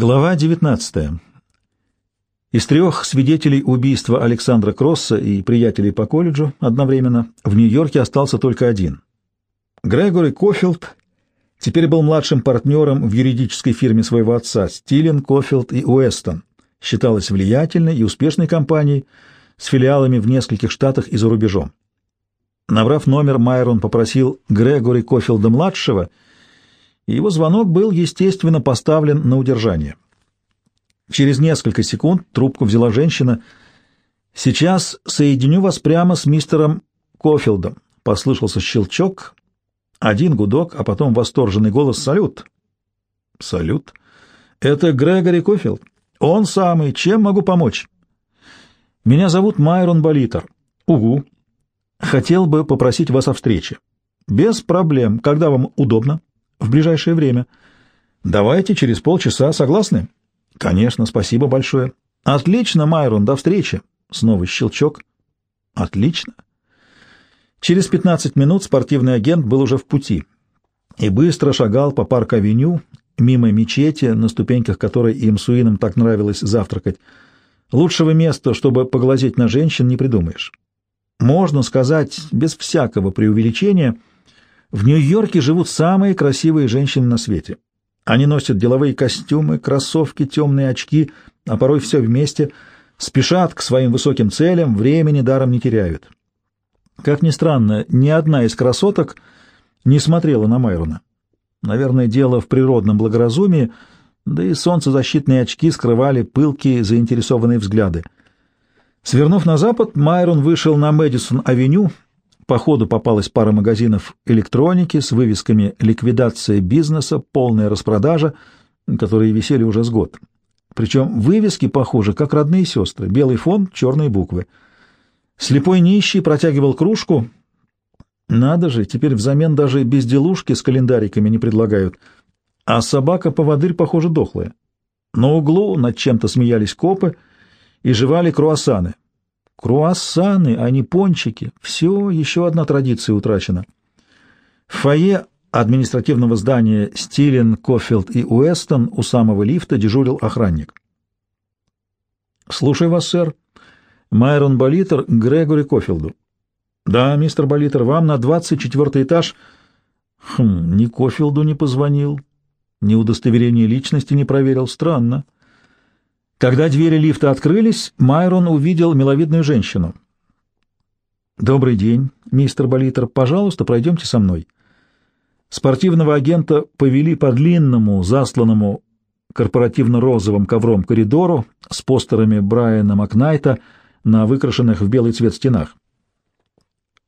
Глава 19. Из трех свидетелей убийства Александра Кросса и приятелей по колледжу одновременно в Нью-Йорке остался только один. Грегори Кофилд теперь был младшим партнером в юридической фирме своего отца Стилен, Кофилд и Уэстон. Считалась влиятельной и успешной компанией с филиалами в нескольких штатах и за рубежом. Набрав номер, Майрон попросил Грегори Кофилда-младшего — его звонок был, естественно, поставлен на удержание. Через несколько секунд трубку взяла женщина. «Сейчас соединю вас прямо с мистером Кофилдом». Послышался щелчок, один гудок, а потом восторженный голос «Салют!» «Салют!» «Это Грегори Кофилд. Он самый. Чем могу помочь?» «Меня зовут Майрон Болитер». «Угу. Хотел бы попросить вас о встрече». «Без проблем. Когда вам удобно?» В ближайшее время. Давайте через полчаса, согласны? Конечно, спасибо большое. Отлично, Майрон, до встречи. Снова щелчок. Отлично. Через 15 минут спортивный агент был уже в пути и быстро шагал по парк-авеню, мимо мечети, на ступеньках которой им с так нравилось завтракать. Лучшего места, чтобы поглазеть на женщин, не придумаешь. Можно сказать, без всякого преувеличения — в Нью-Йорке живут самые красивые женщины на свете. Они носят деловые костюмы, кроссовки, темные очки, а порой все вместе, спешат к своим высоким целям, времени даром не теряют. Как ни странно, ни одна из красоток не смотрела на Майрона. Наверное, дело в природном благоразумии, да и солнцезащитные очки скрывали пылкие заинтересованные взгляды. Свернув на запад, Майрон вышел на Мэдисон-авеню, по ходу попалась пара магазинов электроники с вывесками «Ликвидация бизнеса», «Полная распродажа», которые висели уже с год. Причем вывески похожи, как родные сестры. Белый фон, черные буквы. Слепой нищий протягивал кружку. Надо же, теперь взамен даже безделушки с календариками не предлагают. А собака-поводырь, похоже, дохлая. На углу над чем-то смеялись копы и жевали круассаны. Круассаны, а не пончики. Все, еще одна традиция утрачена. В фойе административного здания Стилен, Кофилд и Уэстон у самого лифта дежурил охранник. «Слушай вас, сэр. Майрон Болитер Грегори Кофилду». «Да, мистер Болитер, вам на двадцать четвертый этаж...» «Хм, ни Кофилду не позвонил, ни удостоверение личности не проверил. Странно». Когда двери лифта открылись, Майрон увидел миловидную женщину. «Добрый день, мистер Болитер. Пожалуйста, пройдемте со мной». Спортивного агента повели по длинному, засланному корпоративно-розовым ковром коридору с постерами Брайана Макнайта на выкрашенных в белый цвет стенах.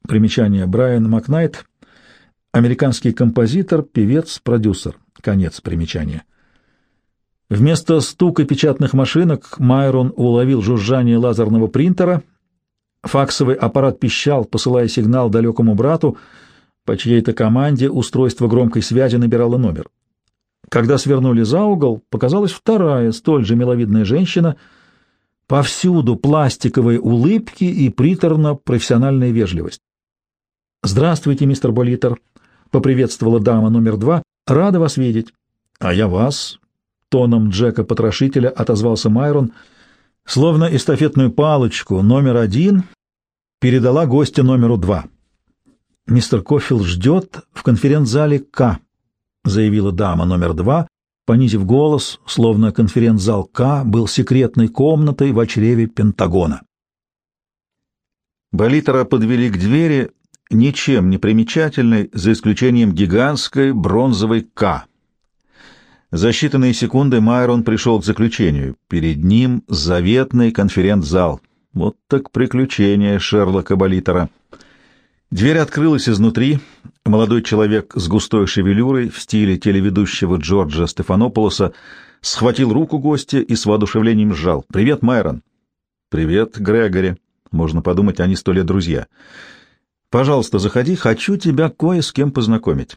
Примечание Брайан Макнайт — американский композитор, певец, продюсер. Конец примечания. Вместо стука печатных машинок Майрон уловил жужжание лазерного принтера. Факсовый аппарат пищал, посылая сигнал далекому брату. По чьей-то команде устройство громкой связи набирало номер. Когда свернули за угол, показалась вторая, столь же миловидная женщина. Повсюду пластиковые улыбки и приторно-профессиональная вежливость. «Здравствуйте, мистер Болитер», — поприветствовала дама номер два. «Рада вас видеть». «А я вас», тоном Джека-потрошителя отозвался Майрон, словно эстафетную палочку номер один передала гостя номеру два. «Мистер Кофилл ждет в конференц-зале К», — заявила дама номер два, понизив голос, словно конференц-зал К был секретной комнатой в чреве Пентагона. Болитера подвели к двери, ничем не примечательной, за исключением гигантской бронзовой «К», за считанные секунды Майрон пришел к заключению. Перед ним заветный конференц-зал. Вот так приключение Шерлока Болитера. Дверь открылась изнутри. Молодой человек с густой шевелюрой в стиле телеведущего Джорджа Стефанополоса схватил руку гостя и с воодушевлением сжал. «Привет, Майрон!» «Привет, Грегори!» Можно подумать, они сто лет друзья. «Пожалуйста, заходи, хочу тебя кое с кем познакомить».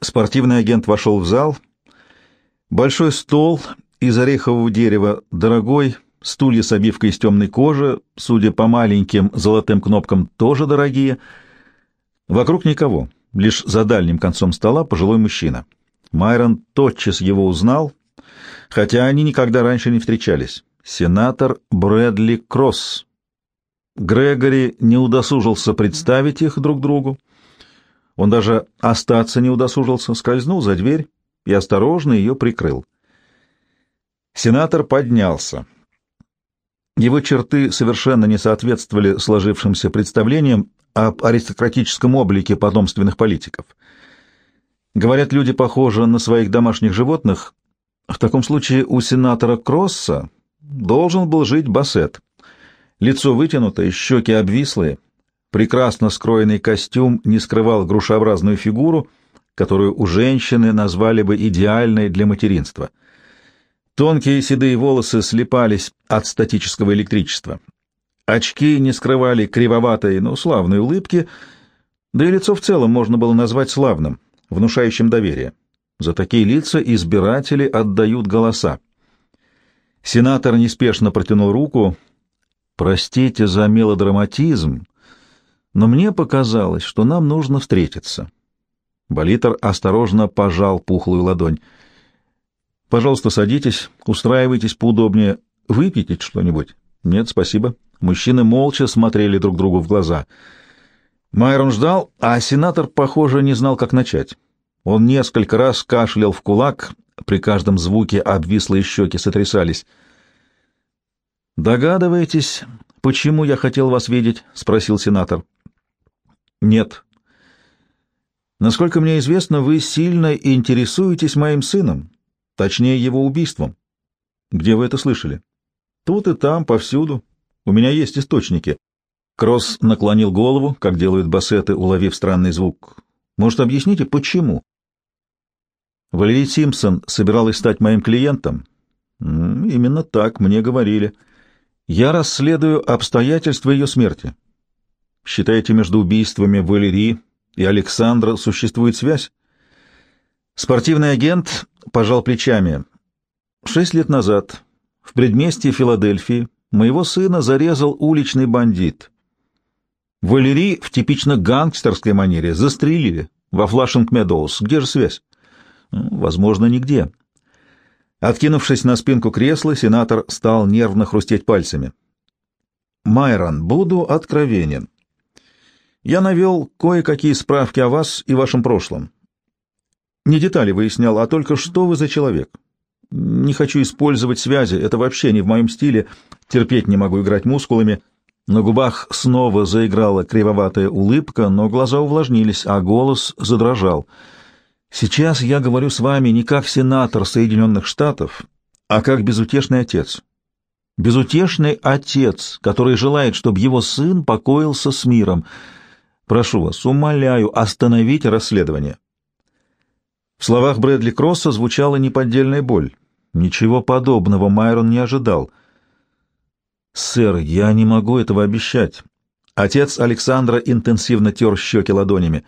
Спортивный агент вошел в зал — Большой стол из орехового дерева, дорогой, стулья с обивкой из темной кожи, судя по маленьким золотым кнопкам, тоже дорогие. Вокруг никого, лишь за дальним концом стола пожилой мужчина. Майрон тотчас его узнал. хотя они никогда раньше не встречались. Сенатор Брэдли Кросс. Грегори не удосужился представить их друг другу. Он даже остаться не удосужился, скользнул за дверь и осторожно ее прикрыл. Сенатор поднялся. Его черты совершенно не соответствовали сложившимся представлениям об аристократическом облике потомственных политиков. Говорят, люди похожи на своих домашних животных. В таком случае у сенатора Кросса должен был жить Бассет. Лицо вытянутое, щеки обвислые, прекрасно скроенный костюм не скрывал грушеобразную фигуру, которую у женщины назвали бы идеальной для материнства — Тонкие седые волосы слепались от статического электричества. Очки не скрывали кривоватой, но славной улыбки, да и лицо в целом можно было назвать славным, внушающим доверие. За такие лица избиратели отдают голоса. Сенатор неспешно протянул руку. «Простите за мелодраматизм, но мне показалось, что нам нужно встретиться». Болитер осторожно пожал пухлую ладонь. Пожалуйста, садитесь, устраивайтесь поудобнее. Выпейте что-нибудь? Нет, спасибо. Мужчины молча смотрели друг другу в глаза. Майрон ждал, а сенатор, похоже, не знал, как начать. Он несколько раз кашлял в кулак, при каждом звуке обвислые щеки сотрясались. «Догадываетесь, почему я хотел вас видеть?» — спросил сенатор. «Нет». «Насколько мне известно, вы сильно интересуетесь моим сыном, Точнее, его убийством. Где вы это слышали? Тут и там, повсюду. У меня есть источники. Кросс наклонил голову, как делают бассеты, уловив странный звук. Может, объясните, почему? Валерий Симпсон собиралась стать моим клиентом. Именно так мне говорили. Я расследую обстоятельства ее смерти. Считаете, между убийствами Валерии и Александра существует связь? Спортивный агент пожал плечами. Шесть лет назад в предместье Филадельфии моего сына зарезал уличный бандит. Валерий в типично гангстерской манере застрелили во Флашинг-Медоуз. Где же связь? Ну, возможно, нигде. Откинувшись на спинку кресла, сенатор стал нервно хрустеть пальцами. «Майрон, буду откровенен. Я навел кое-какие справки о вас и вашем прошлом. Не детали выяснял, а только что вы за человек. Не хочу использовать связи, это вообще не в моем стиле. Терпеть не могу играть мускулами. На губах снова заиграла кривоватая улыбка, но глаза увлажнились, а голос задрожал. Сейчас я говорю с вами не как сенатор Соединенных Штатов, а как безутешный отец. Безутешный отец, который желает, чтобы его сын покоился с миром. Прошу вас, умоляю, остановите расследование. В словах Брэдли Кросса звучала неподдельная боль. Ничего подобного Майрон не ожидал. «Сэр, я не могу этого обещать». Отец Александра интенсивно тер щеки ладонями.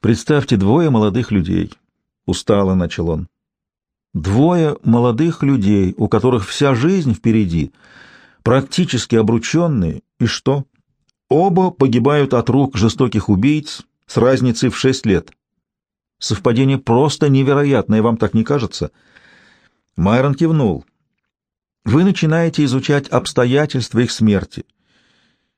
«Представьте, двое молодых людей», — устало начал он. «Двое молодых людей, у которых вся жизнь впереди, практически обрученные, и что? Оба погибают от рук жестоких убийц с разницей в шесть лет. Совпадение просто невероятное, вам так не кажется? Майрон кивнул. Вы начинаете изучать обстоятельства их смерти.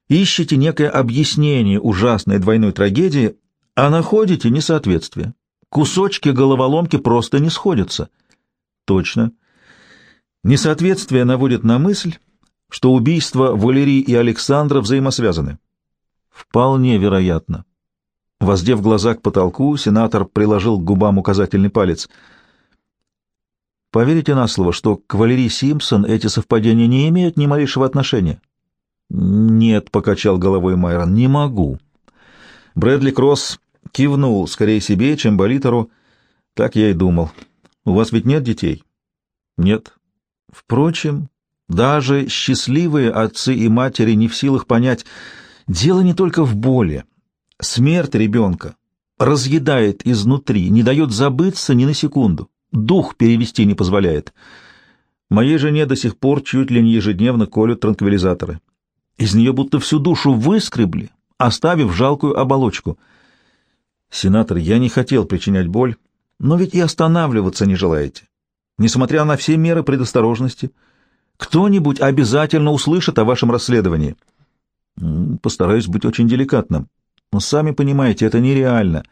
Ищете некое объяснение ужасной двойной трагедии, а находите несоответствие. Кусочки головоломки просто не сходятся. Точно. Несоответствие наводит на мысль, что убийства Валерии и Александра взаимосвязаны. Вполне вероятно. Воздев глаза к потолку, сенатор приложил к губам указательный палец. «Поверите на слово, что к Валерии Симпсон эти совпадения не имеют ни малейшего отношения?» «Нет», — покачал головой Майрон, — «не могу». Брэдли Кросс кивнул скорее себе, чем Болитеру. Так я и думал. «У вас ведь нет детей?» «Нет». Впрочем, даже счастливые отцы и матери не в силах понять, дело не только в боли, Смерть ребенка разъедает изнутри, не дает забыться ни на секунду, дух перевести не позволяет. Моей жене до сих пор чуть ли не ежедневно колют транквилизаторы. Из нее будто всю душу выскребли, оставив жалкую оболочку. Сенатор, я не хотел причинять боль, но ведь и останавливаться не желаете. несмотря на все меры предосторожности. Кто-нибудь обязательно услышит о вашем расследовании. Постараюсь быть очень деликатным. Но сами понимаете, это нереально.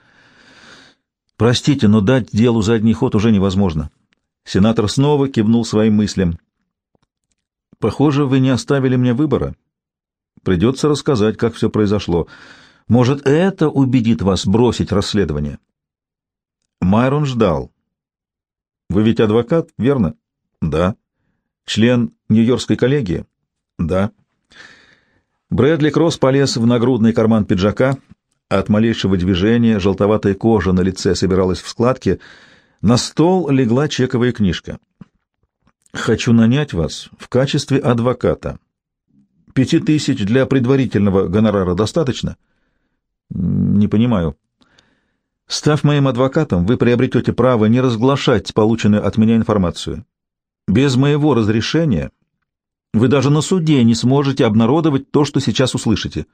Простите, но дать делу задний ход уже невозможно. Сенатор снова кивнул своим мыслям. Похоже, вы не оставили мне выбора. Придется рассказать, как все произошло. Может, это убедит вас бросить расследование? Майрон ждал. Вы ведь адвокат, верно? Да. Член Нью-Йоркской коллегии? Да. Брэдли Кросс полез в нагрудный карман пиджака. От малейшего движения желтоватая кожа на лице собиралась в складки. На стол легла чековая книжка. «Хочу нанять вас в качестве адвоката. Пяти тысяч для предварительного гонорара достаточно?» «Не понимаю». «Став моим адвокатом, вы приобретете право не разглашать полученную от меня информацию. Без моего разрешения вы даже на суде не сможете обнародовать то, что сейчас услышите.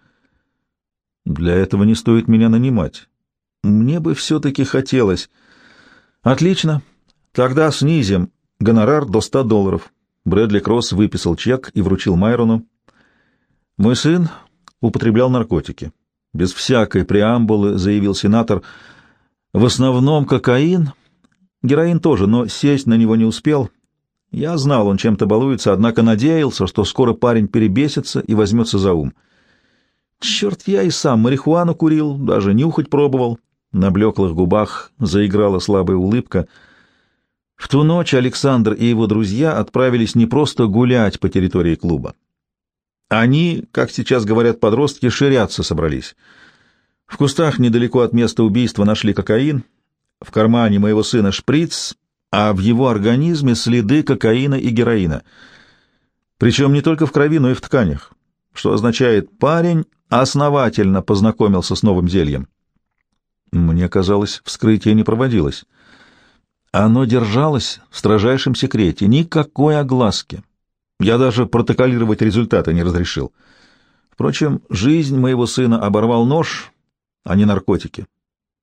Для этого не стоит меня нанимать. Мне бы все-таки хотелось. Отлично. Тогда снизим гонорар до ста долларов. Брэдли Кросс выписал чек и вручил Майрону. Мой сын употреблял наркотики. Без всякой преамбулы заявил сенатор. В основном кокаин, героин тоже, но сесть на него не успел — я знал, он чем-то балуется, однако надеялся, что скоро парень перебесится и возьмется за ум. Черт, я и сам марихуану курил, даже нюхать пробовал. На блеклых губах заиграла слабая улыбка. В ту ночь Александр и его друзья отправились не просто гулять по территории клуба. Они, как сейчас говорят подростки, ширяться собрались. В кустах недалеко от места убийства нашли кокаин, в кармане моего сына шприц, а в его организме следы кокаина и героина. Причем не только в крови, но и в тканях, что означает «парень основательно познакомился с новым зельем». Мне казалось, вскрытие не проводилось. Оно держалось в строжайшем секрете, никакой огласки. Я даже протоколировать результаты не разрешил. Впрочем, жизнь моего сына оборвал нож, а не наркотики.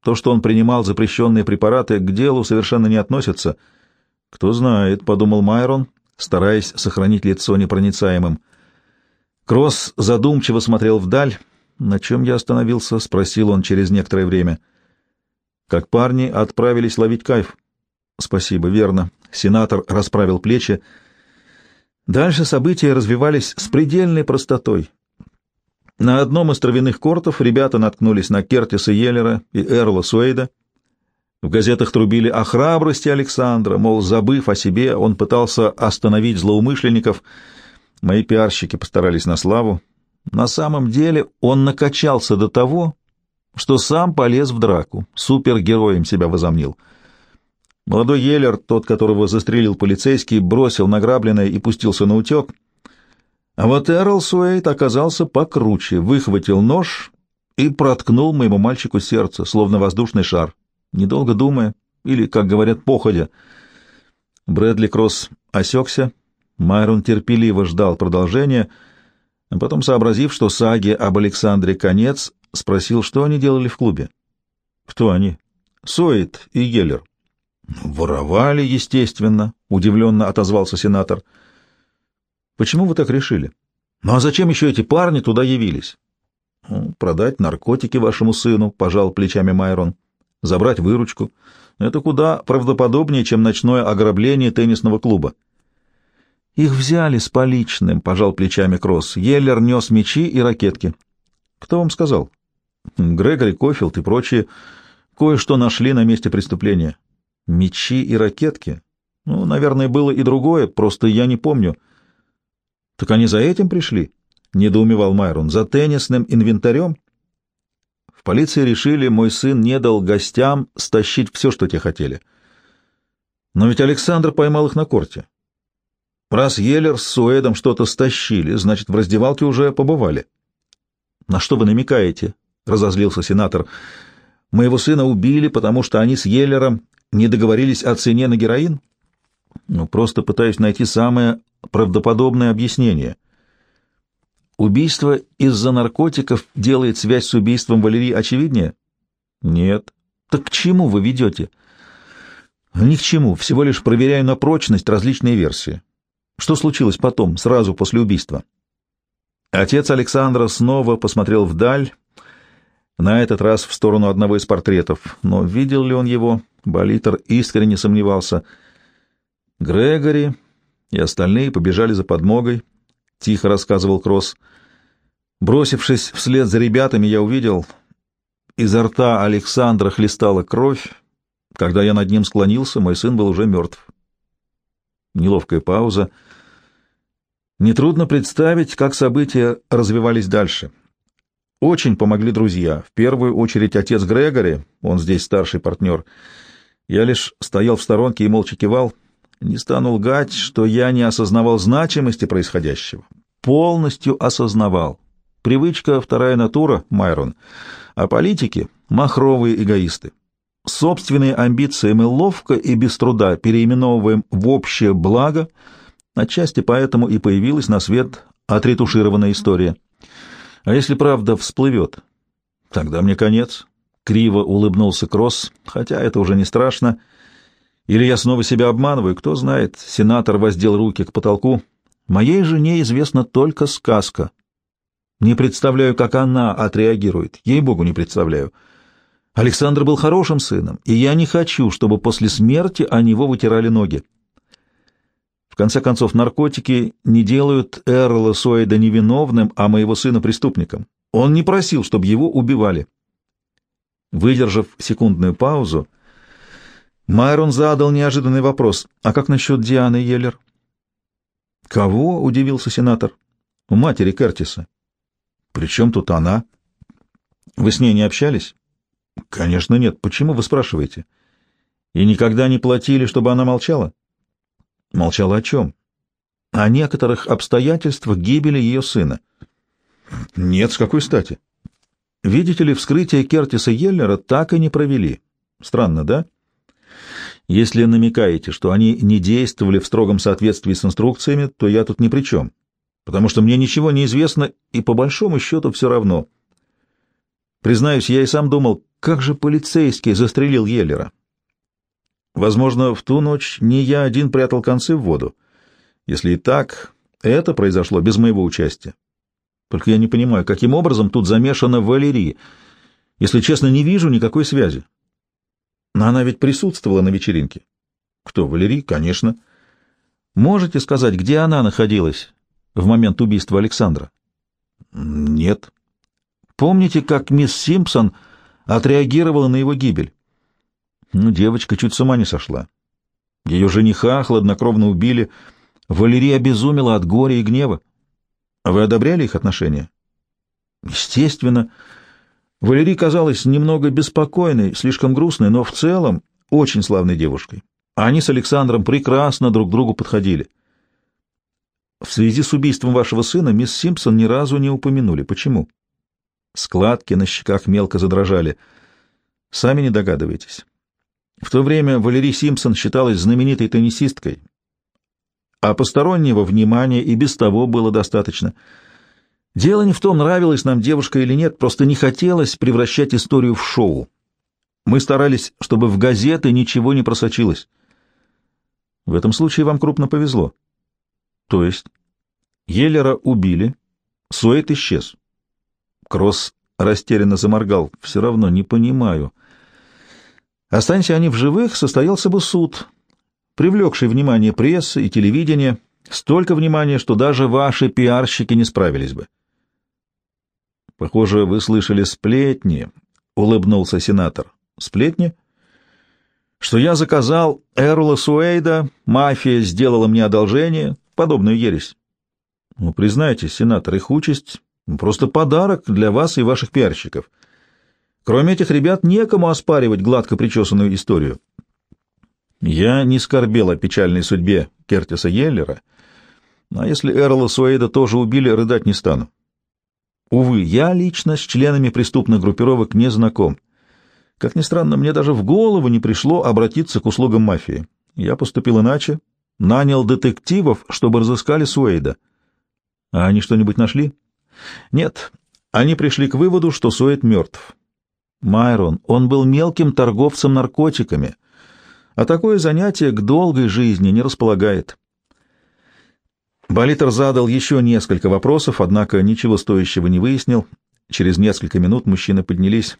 То, что он принимал запрещенные препараты, к делу совершенно не относится. Кто знает, — подумал Майрон, стараясь сохранить лицо непроницаемым. Кросс задумчиво смотрел вдаль. На чем я остановился? — спросил он через некоторое время. Как парни отправились ловить кайф. Спасибо, верно. Сенатор расправил плечи. Дальше события развивались с предельной простотой. На одном из травяных кортов ребята наткнулись на Кертиса Йеллера и Эрла Суэйда. В газетах трубили о храбрости Александра, мол, забыв о себе, он пытался остановить злоумышленников. Мои пиарщики постарались на славу. На самом деле он накачался до того, что сам полез в драку, супергероем себя возомнил. Молодой Йеллер, тот, которого застрелил полицейский, бросил награбленное и пустился на утек — а вот Эрл Суэйт оказался покруче, выхватил нож и проткнул моему мальчику сердце, словно воздушный шар, недолго думая, или, как говорят, походя. Брэдли Кросс осекся, Майрон терпеливо ждал продолжения, а потом, сообразив, что саги об Александре конец, спросил, что они делали в клубе. «Кто они?» «Суэйт и Геллер». «Воровали, естественно», — удивленно отозвался сенатор. Почему вы так решили? Ну а зачем еще эти парни туда явились? Ну, продать наркотики вашему сыну, пожал плечами Майрон. Забрать выручку. Это куда правдоподобнее, чем ночное ограбление теннисного клуба. Их взяли с поличным, пожал плечами Кросс. Еллер нес мечи и ракетки. Кто вам сказал? Грегори Кофилд и прочие кое-что нашли на месте преступления. Мечи и ракетки? Ну, наверное, было и другое, просто я не помню. — так они за этим пришли? Недоумевал Майрон. За теннисным инвентарем? В полиции решили, мой сын не дал гостям стащить все, что те хотели. Но ведь Александр поймал их на корте. Раз Еллер с Суэдом что-то стащили, значит, в раздевалке уже побывали. — На что вы намекаете? — разозлился сенатор. — Моего сына убили, потому что они с Еллером не договорились о цене на героин? — Ну, просто пытаюсь найти самое правдоподобное объяснение. Убийство из-за наркотиков делает связь с убийством Валерии очевиднее? Нет. Так к чему вы ведете? Ни к чему, всего лишь проверяю на прочность различные версии. Что случилось потом, сразу после убийства? Отец Александра снова посмотрел вдаль, на этот раз в сторону одного из портретов, но видел ли он его, Болитер искренне сомневался. Грегори и остальные побежали за подмогой, — тихо рассказывал Кросс. Бросившись вслед за ребятами, я увидел, изо рта Александра хлестала кровь. Когда я над ним склонился, мой сын был уже мертв. Неловкая пауза. Нетрудно представить, как события развивались дальше. Очень помогли друзья. В первую очередь отец Грегори, он здесь старший партнер. Я лишь стоял в сторонке и молча кивал. Не стану лгать, что я не осознавал значимости происходящего. Полностью осознавал. Привычка — вторая натура, Майрон. А политики — махровые эгоисты. Собственные амбиции мы ловко и без труда переименовываем в общее благо, отчасти поэтому и появилась на свет отретушированная история. А если правда всплывет, тогда мне конец. Криво улыбнулся Кросс, хотя это уже не страшно. Или я снова себя обманываю, кто знает. Сенатор воздел руки к потолку. Моей жене известна только сказка. Не представляю, как она отреагирует. Ей-богу, не представляю. Александр был хорошим сыном, и я не хочу, чтобы после смерти о него вытирали ноги. В конце концов, наркотики не делают Эрла Сойда невиновным, а моего сына преступником. Он не просил, чтобы его убивали. Выдержав секундную паузу, Майрон задал неожиданный вопрос. «А как насчет Дианы Йеллер?» «Кого?» — удивился сенатор. «У матери Кертиса». «При чем тут она?» «Вы с ней не общались?» «Конечно нет. Почему вы спрашиваете?» «И никогда не платили, чтобы она молчала?» «Молчала о чем?» «О некоторых обстоятельствах гибели ее сына». «Нет, с какой стати?» Видите ли, вскрытие Кертиса Йеллера так и не провели. Странно, да? Если намекаете, что они не действовали в строгом соответствии с инструкциями, то я тут ни при чем, потому что мне ничего не известно, и по большому счету все равно. Признаюсь, я и сам думал, как же полицейский застрелил Йеллера. Возможно, в ту ночь не я один прятал концы в воду. Если и так, это произошло без моего участия. Только я не понимаю, каким образом тут замешана Валерия. Если честно, не вижу никакой связи. Но она ведь присутствовала на вечеринке. Кто, Валерий? Конечно. Можете сказать, где она находилась в момент убийства Александра? Нет. Помните, как мисс Симпсон отреагировала на его гибель? Ну, девочка чуть с ума не сошла. Ее жениха хладнокровно убили. Валерия обезумела от горя и гнева. Вы одобряли их отношения? Естественно. Валерий казалась немного беспокойной, слишком грустной, но в целом очень славной девушкой. Они с Александром прекрасно друг другу подходили. В связи с убийством вашего сына мисс Симпсон ни разу не упомянули. Почему? Складки на щеках мелко задрожали. Сами не догадываетесь. В то время Валерий Симпсон считалась знаменитой теннисисткой, а постороннего внимания и без того было достаточно. Дело не в том, нравилась нам девушка или нет, просто не хотелось превращать историю в шоу. Мы старались, чтобы в газеты ничего не просочилось. В этом случае вам крупно повезло. То есть Еллера убили, Суэйт исчез. Кросс растерянно заморгал. Все равно не понимаю. Останься они в живых, состоялся бы суд, привлекший внимание прессы и телевидения, столько внимания, что даже ваши пиарщики не справились бы. Похоже, вы слышали сплетни, улыбнулся сенатор. Сплетни? Что я заказал Эрла Суэйда, мафия сделала мне одолжение, подобную ересь. Ну, признайтесь, сенатор, их участь — просто подарок для вас и ваших пиарщиков. Кроме этих ребят, некому оспаривать гладко причесанную историю. Я не скорбел о печальной судьбе Кертиса Йеллера, а если Эрла Суэйда тоже убили, рыдать не стану. Увы, я лично с членами преступных группировок не знаком. Как ни странно, мне даже в голову не пришло обратиться к услугам мафии. Я поступил иначе, нанял детективов, чтобы разыскали Суэйда. А они что-нибудь нашли? Нет, они пришли к выводу, что Суэйд мертв. Майрон, он был мелким торговцем наркотиками — а такое занятие к долгой жизни не располагает. Болитер задал еще несколько вопросов, однако ничего стоящего не выяснил. Через несколько минут мужчины поднялись.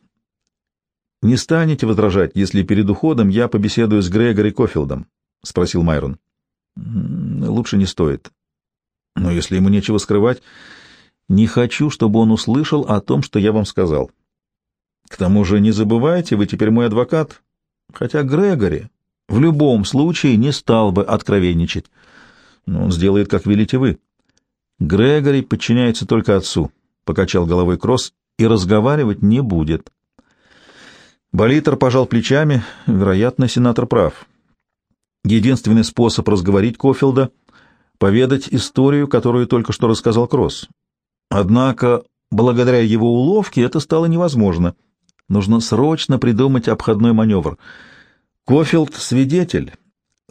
«Не станете возражать, если перед уходом я побеседую с Грегори Кофилдом?» — спросил Майрон. «Лучше не стоит. Но если ему нечего скрывать, не хочу, чтобы он услышал о том, что я вам сказал. К тому же не забывайте, вы теперь мой адвокат, хотя Грегори в любом случае не стал бы откровенничать. Но он сделает, как велите вы. Грегори подчиняется только отцу, — покачал головой Кросс, — и разговаривать не будет. Болитер пожал плечами. Вероятно, сенатор прав. Единственный способ разговорить Кофилда — поведать историю, которую только что рассказал Кросс. Однако, благодаря его уловке, это стало невозможно. Нужно срочно придумать обходной маневр. Кофилд — свидетель.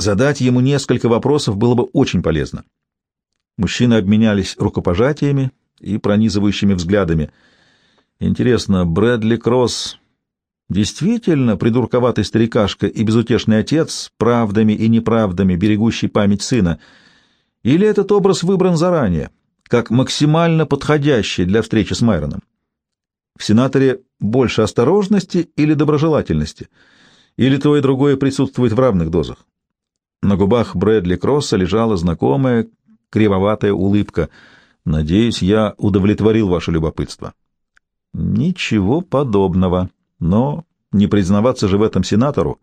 Задать ему несколько вопросов было бы очень полезно. Мужчины обменялись рукопожатиями и пронизывающими взглядами. Интересно, Брэдли Кросс действительно придурковатый старикашка и безутешный отец, правдами и неправдами берегущий память сына, или этот образ выбран заранее, как максимально подходящий для встречи с Майроном? В сенаторе больше осторожности или доброжелательности, или то и другое присутствует в равных дозах? На губах Брэдли Кросса лежала знакомая кривоватая улыбка. «Надеюсь, я удовлетворил ваше любопытство». «Ничего подобного. Но не признаваться же в этом сенатору.